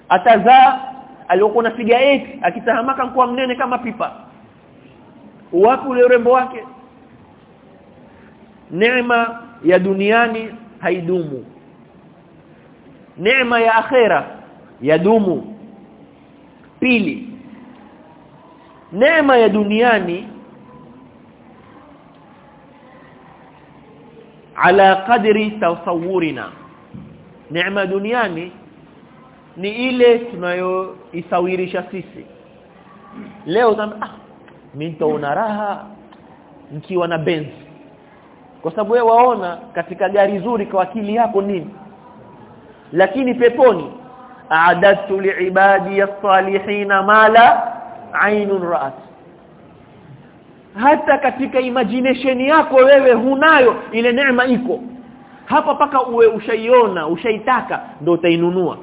B: Atazaa aliyokuwa na cigarette akitahamaka kuwa mnene kama pipa. Wapi ule urembo wake? Neema ya duniani haidumu neema ya akhera yadumu pili neema ya duniani ala kadri tasawurina neema duniani ni ile tunayoisawirisha sisi. Leo tamba ah mimi nitaona raha nikiwa na benzi. Kwa sababu wewe waona katika gari zuri kwa akili yako nini lakini peponi a'adatu liibadi as-salihin mala ainun ra'at. Hata katika imagination yako wewe hunayo ile neema iko. Hapa paka uwe ushaiona ushaitaka ndio utainunua.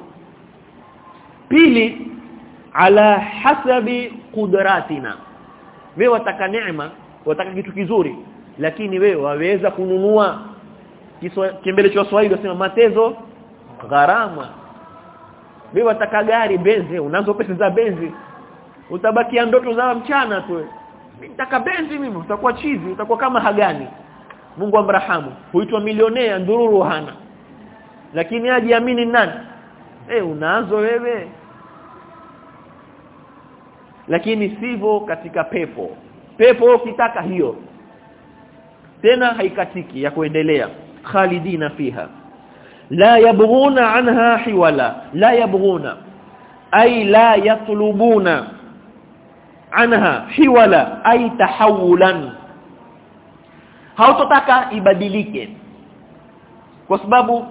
B: Pili ala hasabi qudratina. Wewe wataka neema wataka kitu kizuri lakini wewe waweza kununua. Kimbele cha Kiswahili wasema matezo gharama. Wewe wataka gari benzi unazo pesa za benzi. Utabakia ndoto za mchana tu. Nitaka benzi mimi utakuwa chizi utakuwa kama hagani. Mungu amrahamu. Huitwa milionea ndururu hana. Lakini ajiamini nani? Eh unazo wewe. Lakini sivyo katika pepo. Pepo ukitaka hiyo. Tena haikatiki ya kuendelea. Khalidina fiha la yabghuna anha hiwala. La yabghuna. Ay la yatlubuna anha hiwala. Ay tahawulan. Hautotaka ibadilike. Kwa sababu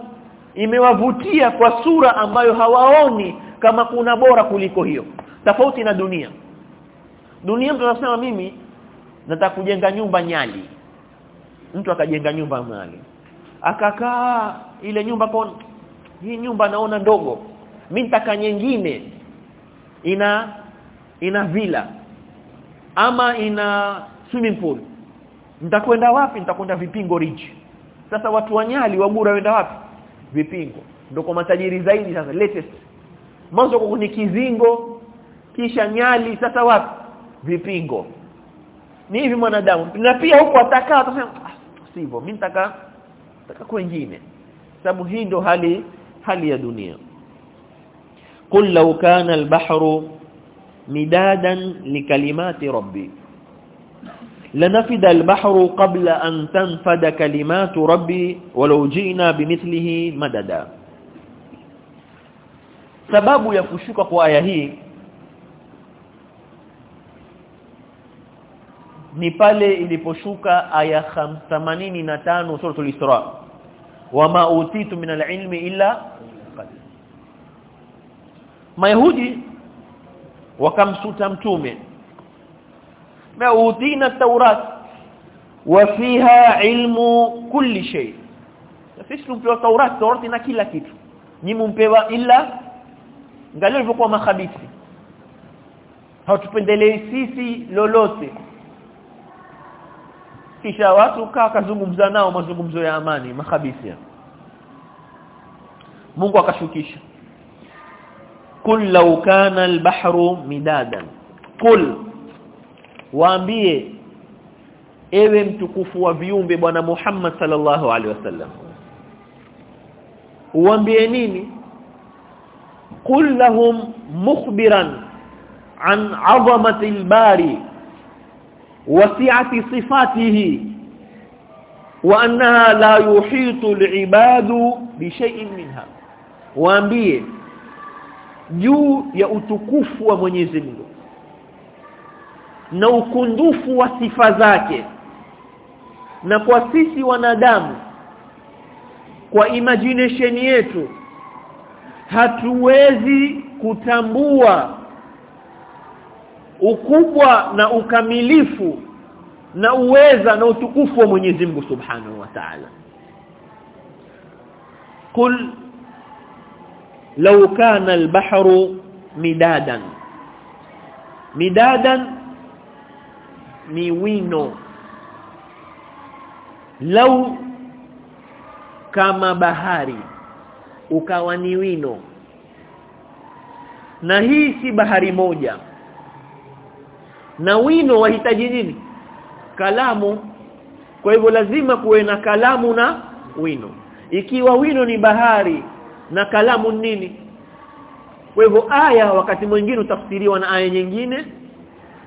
B: imewavutia kwa sura ambayo hawaoni kama kuna bora kuliko hiyo. Tofauti na dunia. Dunia mtu anasema mimi nataka kujenga nyumba nyali. Mtu akajenga nyumba mali akakaa ile nyumba kwa hii nyumba naona ndogo. Mimi nitaka nyingine. Ina ina villa. Ama ina swimming pool. Nitakwenda wapi? Nitakwenda vipingo ridge. Sasa watu wanyali wagura wenda wapi? Vipingo. Ndio kwa matajiri zaidi sasa latest. Mwanzo kwa ni kizingo kisha nyali sasa wapi? Vipingo. Ni hivi mwanadamu. Na pia huko atakaa atasema ah, sivyo mimi nitaka nataka kwingine sababu hii ndo hali hali ya dunia qul law kana al-bahru midadan likalimati rabbi لنفد البحر قبل أن تنفد كلمات ربي ولو جئنا بمثله مددا sababu ya kushuka kwa aya hii ni pale iliposhuka aya 85 suratul Isra. Wama utitu min alilmi illa Mayahudi wakamsuta mtume. Ma utina taurat. Wa fiha ilmu kulli shay. Sisi tumpewa taurat taurat ina kila kitu. Nyinyi mpewa illa ngalio ilivyokuwa makhabisi. Hatupendelei sisi lolote kisha watu kaa kazungumza nao mazungumzo ya amani makhabisi Mungu akashukisha. Kul law kana al-bahru midadan. Kul waambie ewe mtukufu wa viumbe bwana Muhammad sallallahu alaihi wasallam. Uambie nini? Qul lahum mukhbiran an 'azamati al-bari wasi'ati sifatihi wa annaha la yuhitu alibadu bi shay'in minha. Waambie juu ya utukufu wa Mwenyezi Mungu na ukundufu wa sifa zake na kwa sisi wanadamu kwa imagination yetu hatuwezi kutambua ukubwa na ukamilifu na uweza na utukufu wa Mwenyezi Mungu Subhanahu wa Ta'ala. Qul law kana al-bahru midadan. Midadan ni wino. Lau kama bahari ukawa ni wino. Na hii si bahari moja na wino wahitaji nini? Kalamu. Kwa hivyo lazima kuwe na kalamu na wino. Ikiwa wino ni bahari na kalamu nini? Kwa hivyo aya wakati mwingine utafsiriwa na aya nyingine.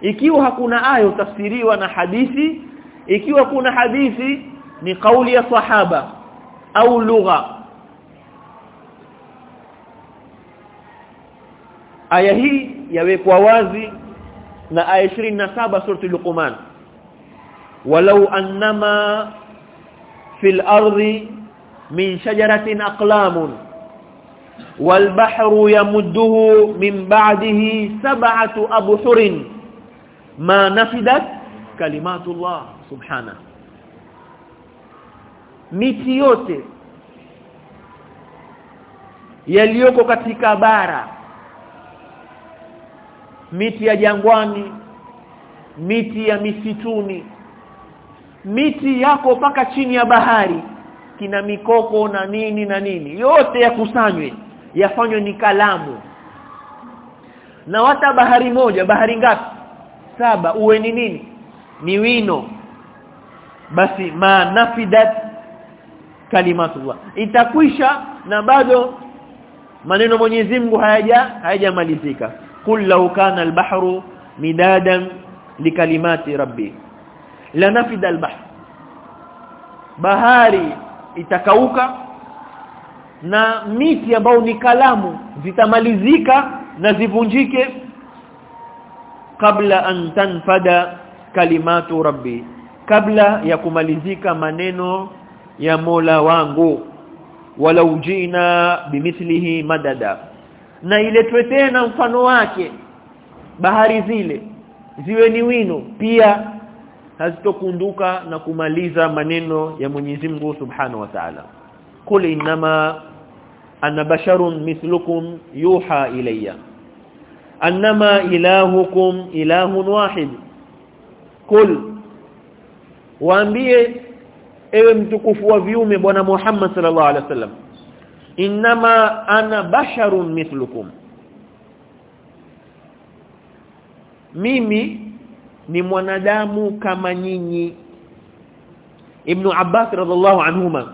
B: Ikiwa hakuna aya utafsiriwa na hadithi. Ikiwa kuna hadithi ni kauli ya sahaba au lugha. Aya hii yawekwa wazi na aya 27 surati luqman walau annama fil ardi min shajaratin aqlamun والبحر يمده من بعده سبعة أبحر ما نفدت كلمات الله سبحانه miti yote yaliyoko katika bara miti ya jangwani. Miti ya misituni. Miti yako paka chini ya bahari. Kina mikoko na nini na nini. Yote yakusanywe. Yafanywe ni kalamu. Na wata bahari moja bahari ngapi? Saba. Uwe ni nini? Ni wino. Basi ma nafidat kalimatullah. Itakwisha na bado maneno Mwenyezi Mungu hayaja hayajamalizika kul law kana al-bahru midadan likalimati rabbi la nafida al-bahr bahari itakauka na miti ambayo ni kalamu zitamalizika na zivunjike kabla an tanfada kalimatu rabbi kabla ya kumalizika maneno ya Mola wangu. Walau jina bimithlihi madada na iletwe tena mfano wake. Bahari zile ziwe ni wino pia hazitokunduka na kumaliza maneno ya Mwenyezi Mungu Subhanahu wa Ta'ala. Kul inma ana basharun mithlukum yuha ilayya. Annama ilahukum ilahun wahid. Qul waambie ewe mtukufu wa viume bwana Muhammad sallallahu alaihi wasallam inma ana basharun mithlukum. Mimi ni mwanadamu kama nyinyi. Ibn Abbas radhiallahu anhuma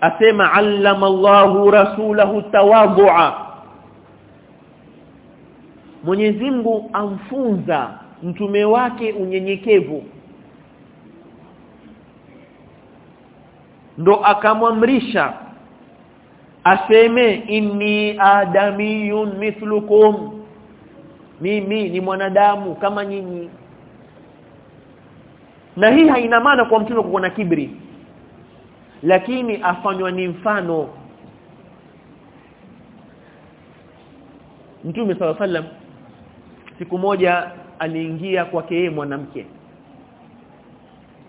B: asema allama Allahu rasulahu tawadhu'a. Mwenyezi Mungu amfunza mtume wake unyenyekevu. Ndo akamwamrisha aseme inni adamiyun mithlukum. Mimi ni mwanadamu kama nyinyi. Na hii haina maana kwa mtume kuwa na kibri. Lakini afanywa ni mfano. Mtume SAW sallam siku moja aliingia kwake yeye mwanamke.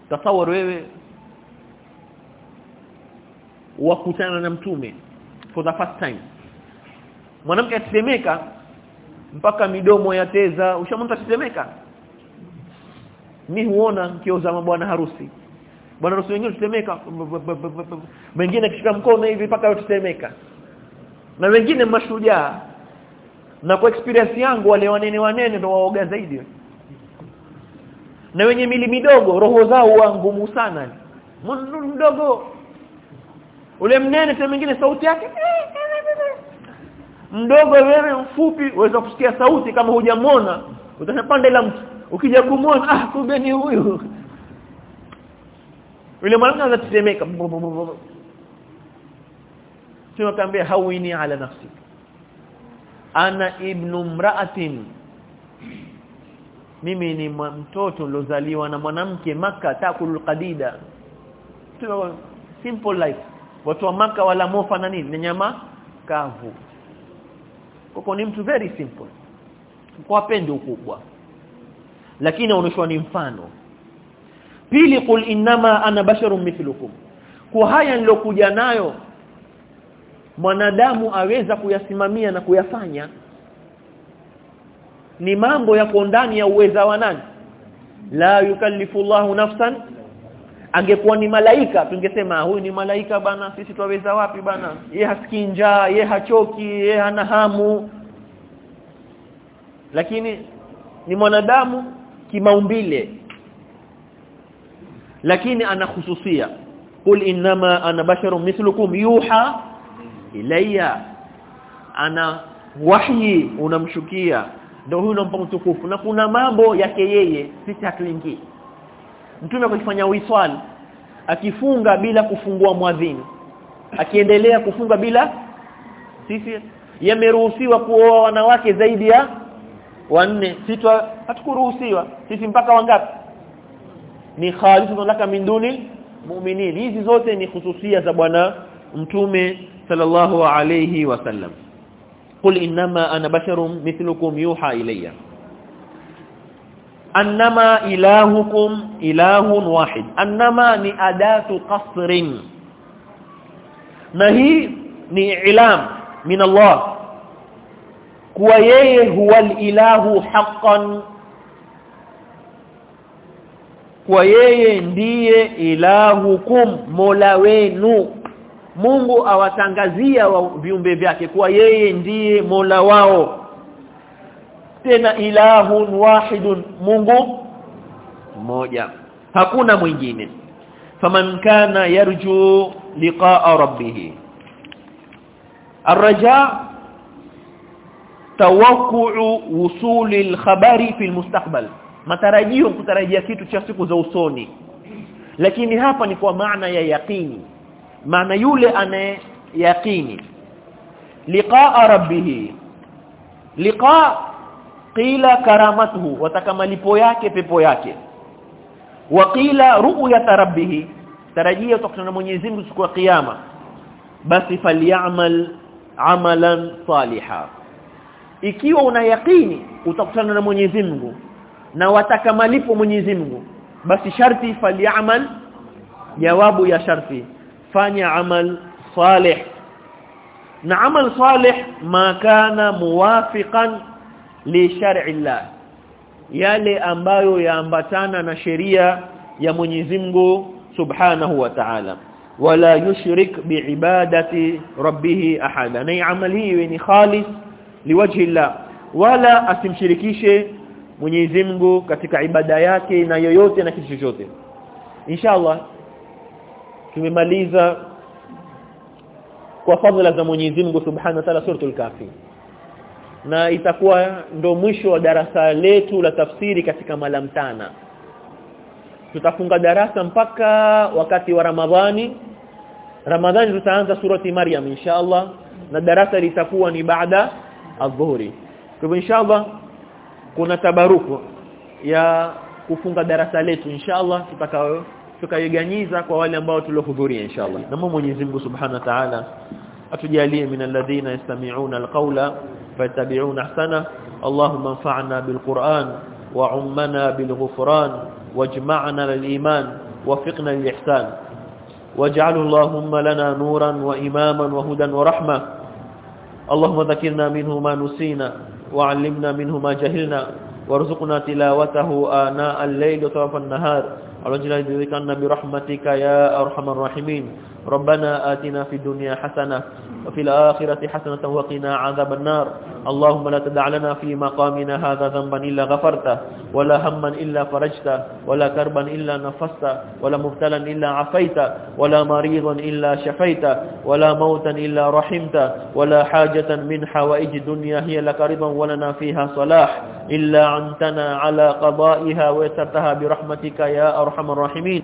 B: Tasawar wewe. Wakutana na mtume for the first time. Mwanamke atetemeka mpaka midomo ya teza ushamwona atetemeka mi huona kioza mabwana harusi. Bwana harusi wengine tetemeka wengine akishika mkono hivi mpaka yotetemeka na wengine mashujaa. Na kwa experience yangu wale wanene wanene ndio waoga zaidi. Na wenye mili midogo roho zao wa ngumu sana. Mdogo ule mnene sema mwingine sauti yake. Mdogo wewe mfupi uweza kusikia sauti kama hujamwona. Utapanda ila mtu ukija kumwona ah kumbe ni huyu. Yule mwanamke anatetemeka kambe hawini ala nafsi. Ana ibnu mraatin. Mimi ni mtoto nilozaliwa na mwanamke maka takulul qadida. Simple life watu wa maka wala mofa na nini na nyama kavu. Koko ni mtu very simple. Kwa pende ukubwa lakini aoneshwa ni mfano. Pili qul innama ana basharun mithlukum. Kwa haya nilokuja nayo mwanadamu aweza kuyasimamia na kuyafanya. Ni mambo yako ndani ya uweza wa nani? La yukallifu Allahu nafsan angekuwa ni malaika tungesema huyu ni malaika bana sisi twaweza wapi bana? Ye hasikii njaa ye hachoki ye hana hamu. Lakini ni mwanadamu kimaumbile. Lakini ana hususia qul ana basharun mithlukum yuha ilayya. Ana wahyi unamshukia. Ndio huyu unampa utukufu na kuna mambo yake yeye sisi hatuingii mtume akifanya uiswali akifunga bila kufungua mwadhini akiendelea kufunga bila sisi yameruhusiwa kuoa wanawake zaidi ya wanne. Sisi hatukuruhusiwa. Sisi mpaka wangapi? Ni khalisun laka min duni mu'minin hizi zote ni hususia za bwana mtume sallallahu alayhi wasallam qul inma ana basharun mithlukum yuha ilayya annama ilahukum ilahun wahid. Annama ni adatu qasrin. Na hii ni ilam min Allah. Kuwa yeye huwa ilahu haqqan. Kuwa yeye ndiye ilahukum mola wenu. Mungu awatangazia wa viumbe vyake. Kuwa yeye ndiye mola wao tena ilahun wahidun Mungu mmoja hakuna mwingine faman kana yarju liqa'a rabbih الرجاء توقع وصول الخبر في المستقبل matarajio kutarajia kitu cha siku za usoni lakini hapa ni kwa maana ya yaqini maana yule anaye yaqini liqa'a rabbih liqa qila karamatuhu wataka malipo yake pepo yake. Wa qila ru'yat rabbih tarajia utakutana na Mwenyezi Mungu siku ya kiyama. Basi falyamal amalan saliha. Ikiwa una yaqini utakutana na Mwenyezi Mungu. Na wataka malipo Mwenyezi Mungu. Basi sharti falyamal jawabu ya sharti. Fanya amal salih. Na amal salih ma kana muwafiqan li shar'i Allah yale ambayo yaambatana na sheria ya Mwenyezi Mungu Subhanahu wa Ta'ala. Wala yushrik biibadati rabbih ahada. Na amali hii ni khalis liwajhi Allah. Wala asimshirikishe Mwenyezi Mungu katika ibada yake na yoyote na kitu chochote. Inshallah tumemaliza kwa fadhila za Mwenyezi Mungu Subhanahu wa Ta'ala suratul kafi na itakuwa ndo mwisho wa darasa letu la tafsiri katika malamtana. Tutafunga darasa mpaka wakati wa Ramadhani. Ramadhani tutaanza surati Maryam inshallah na darasa litakuwa ni baada adhuhuri. Kwa hivyo inshallah kuna tabaruku ya kufunga darasa letu inshallah tutakao tukayeganyiza kwa wale ambao tuliohudhuria inshallah. Na Mwenyezi Mungu Subhanahu wa Ta'ala atujalie min alladhina yastami'una alqawla fayattabi'una ahsana Allahumma anfa'na bilquran wa 'ummana bilghufran wajma'na liliman wafiqna lilihsan waj'alhu Allahumma lana nuran wa imaman wa hudan wa rahma اللهم ذكرنا منه ما نسينا وعلمنا منه ما جهلنا وارزقنا تلاوته آناء الليل وطرف النهار ورجل ذكرنا برحمتك يا أرحم الراحمين ربنا آتنا في الدنيا حسنة وفي الآخرة حسنة وقنا عذاب النار. اللهم لا تدع لنا في مقامنا هذا ذنبا إلا غفرته ولا هما إلا فرجته ولا كربا إلا نفسته ولا مبتلا إلا عفيته ولا مريضا إلا شفيته ولا موتا إلا رحمته ولا حاجة من حوائج الدنيا هي لك رضا ولنا فيها صلاح. إلا عنتنا على قضائها ويسرتها برحمتك يا أرحم الراحمين.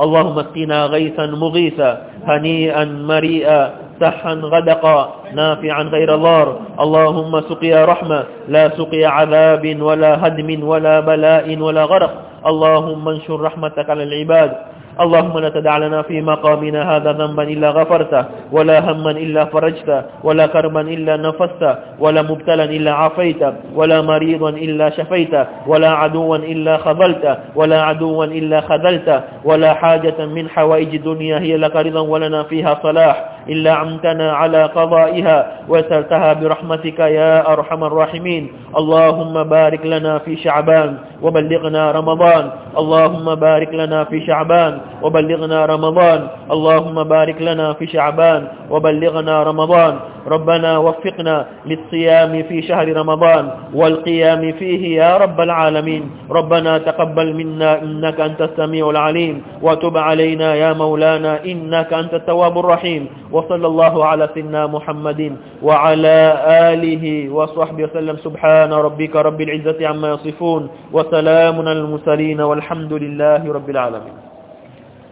B: اللهم اسقنا غيثا مغيثا هنيئا مريئا سحا غدقا نافعا غير ضار اللهم سقيا رحمة لا سقيا عذاب ولا هدم ولا بلاء ولا غرق. اللهم انشر رحمتك على العباد. اللهم لا تدع لنا في مقامنا هذا ذنبا إلا غفرته ولا هما إلا فرجته ولا كربا إلا نفسته ولا مبتلا إلا عافيته ولا مريضا إلا شفيته ولا عدوا إلا خذلته ولا عدوا إلا خذلته ولا حاجة من حوائج الدنيا هي لك رضا ولنا فيها صلاح. إلا عمتنا على قضائها وسرتها برحمتك يا أرحم الراحمين. اللهم بارك لنا في شعبان وبلغنا رمضان. اللهم بارك لنا في شعبان وبلغنا رمضان. اللهم بارك لنا في شعبان وبلغنا رمضان. ربنا وفقنا للصيام في شهر رمضان والقيام فيه يا رب العالمين. ربنا تقبل منا إنك أنت السميع العليم. وتب علينا يا مولانا إنك أنت التواب الرحيم. وصلى الله على سيدنا محمد وعلى آله وصحبه وسلم. سبحان ربك رب العزة عما يصفون. وسلام على المرسلين والحمد لله رب العالمين.